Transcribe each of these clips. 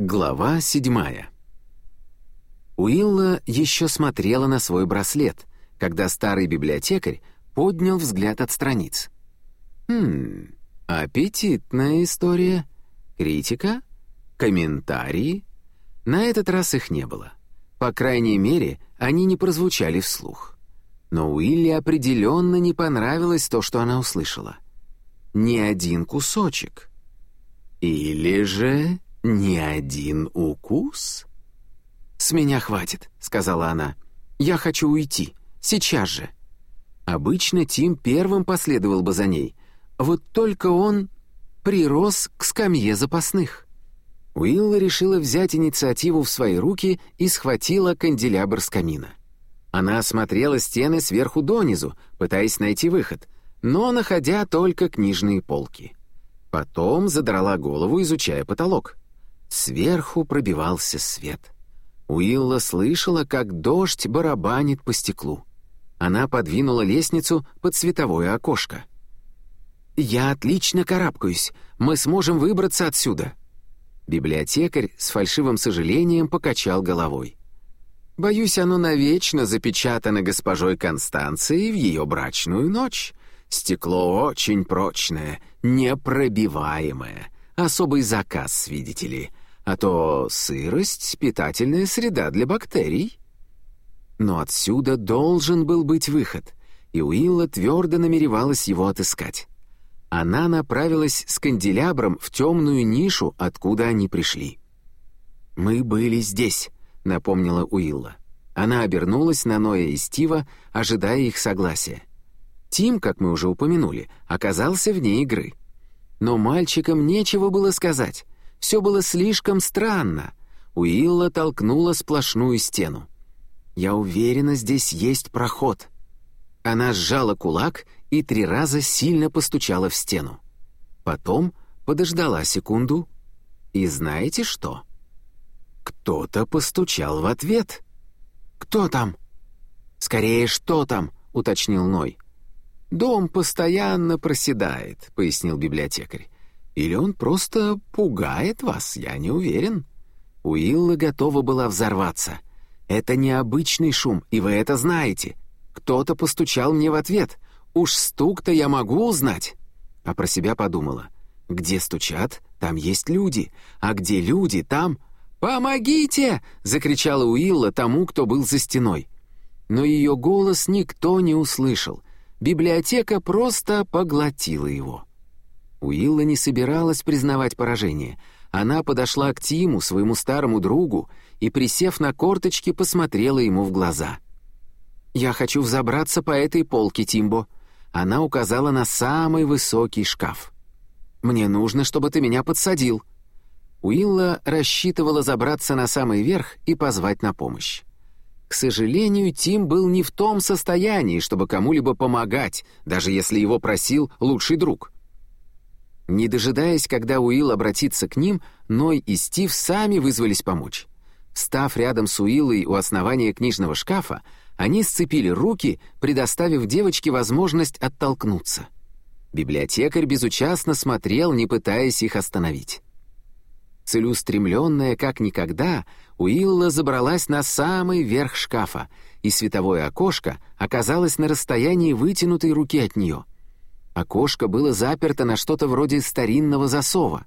Глава седьмая. Уилла еще смотрела на свой браслет, когда старый библиотекарь поднял взгляд от страниц. «Хм, аппетитная история. Критика? Комментарии?» На этот раз их не было. По крайней мере, они не прозвучали вслух. Но Уилле определенно не понравилось то, что она услышала. Ни один кусочек. Или же «Не один укус?» «С меня хватит», — сказала она. «Я хочу уйти. Сейчас же». Обычно Тим первым последовал бы за ней. Вот только он прирос к скамье запасных. Уилла решила взять инициативу в свои руки и схватила канделябр с камина. Она осмотрела стены сверху донизу, пытаясь найти выход, но находя только книжные полки. Потом задрала голову, изучая потолок. Сверху пробивался свет. Уилла слышала, как дождь барабанит по стеклу. Она подвинула лестницу под световое окошко. «Я отлично карабкаюсь. Мы сможем выбраться отсюда». Библиотекарь с фальшивым сожалением покачал головой. «Боюсь, оно навечно запечатано госпожой Констанцией в ее брачную ночь. Стекло очень прочное, непробиваемое. Особый заказ, видите ли а то сырость — питательная среда для бактерий. Но отсюда должен был быть выход, и Уилла твердо намеревалась его отыскать. Она направилась с канделябром в темную нишу, откуда они пришли. «Мы были здесь», — напомнила Уилла. Она обернулась на Ноя и Стива, ожидая их согласия. Тим, как мы уже упомянули, оказался вне игры. Но мальчикам нечего было сказать. Все было слишком странно. Уилла толкнула сплошную стену. «Я уверена, здесь есть проход». Она сжала кулак и три раза сильно постучала в стену. Потом подождала секунду. И знаете что? Кто-то постучал в ответ. «Кто там?» «Скорее, что там?» — уточнил Ной. «Дом постоянно проседает», — пояснил библиотекарь. Или он просто пугает вас, я не уверен». Уилла готова была взорваться. «Это необычный шум, и вы это знаете. Кто-то постучал мне в ответ. Уж стук-то я могу узнать». А про себя подумала. «Где стучат, там есть люди, а где люди, там...» «Помогите!» — закричала Уилла тому, кто был за стеной. Но ее голос никто не услышал. Библиотека просто поглотила его. Уилла не собиралась признавать поражение. Она подошла к Тиму, своему старому другу, и, присев на корточки, посмотрела ему в глаза. «Я хочу взобраться по этой полке, Тимбо». Она указала на самый высокий шкаф. «Мне нужно, чтобы ты меня подсадил». Уилла рассчитывала забраться на самый верх и позвать на помощь. К сожалению, Тим был не в том состоянии, чтобы кому-либо помогать, даже если его просил лучший друг. Не дожидаясь, когда Уилл обратится к ним, Ной и Стив сами вызвались помочь. Встав рядом с Уиллой у основания книжного шкафа, они сцепили руки, предоставив девочке возможность оттолкнуться. Библиотекарь безучастно смотрел, не пытаясь их остановить. Целеустремленная, как никогда, Уилла забралась на самый верх шкафа, и световое окошко оказалось на расстоянии вытянутой руки от нее. Окошко было заперто на что-то вроде старинного засова.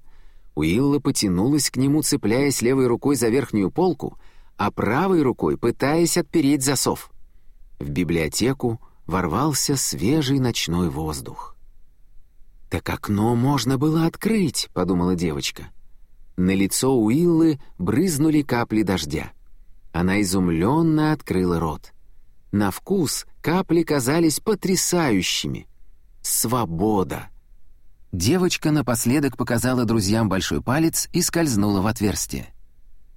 Уилла потянулась к нему, цепляясь левой рукой за верхнюю полку, а правой рукой пытаясь отпереть засов. В библиотеку ворвался свежий ночной воздух. «Так окно можно было открыть», — подумала девочка. На лицо Уиллы брызнули капли дождя. Она изумленно открыла рот. На вкус капли казались потрясающими — Свобода. Девочка напоследок показала друзьям большой палец и скользнула в отверстие.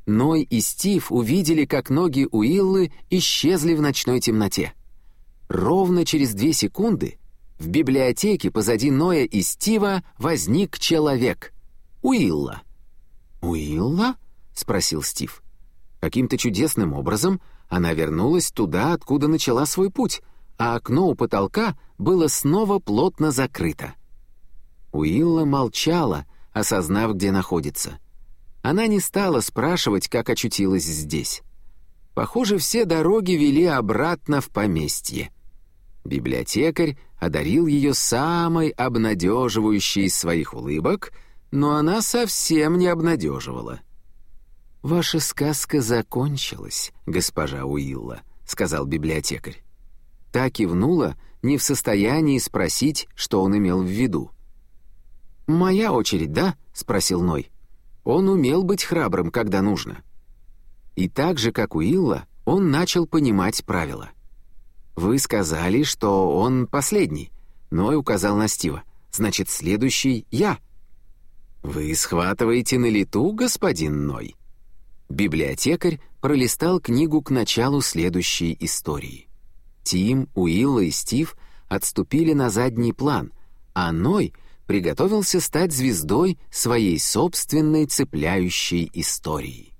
Ной и Стив увидели, как ноги Уиллы исчезли в ночной темноте. Ровно через две секунды в библиотеке позади Ноя и Стива возник человек. Уилла. «Уилла?» — спросил Стив. Каким-то чудесным образом она вернулась туда, откуда начала свой путь — а окно у потолка было снова плотно закрыто. Уилла молчала, осознав, где находится. Она не стала спрашивать, как очутилась здесь. Похоже, все дороги вели обратно в поместье. Библиотекарь одарил ее самой обнадеживающей из своих улыбок, но она совсем не обнадеживала. «Ваша сказка закончилась, госпожа Уилла», — сказал библиотекарь. Та кивнула, не в состоянии спросить, что он имел в виду. «Моя очередь, да?» — спросил Ной. Он умел быть храбрым, когда нужно. И так же, как Уилла, он начал понимать правила. «Вы сказали, что он последний», — Ной указал на Стива. «Значит, следующий — я». «Вы схватываете на лету, господин Ной?» Библиотекарь пролистал книгу к началу следующей истории. Тим, Уилла и Стив отступили на задний план, а Ной приготовился стать звездой своей собственной цепляющей истории.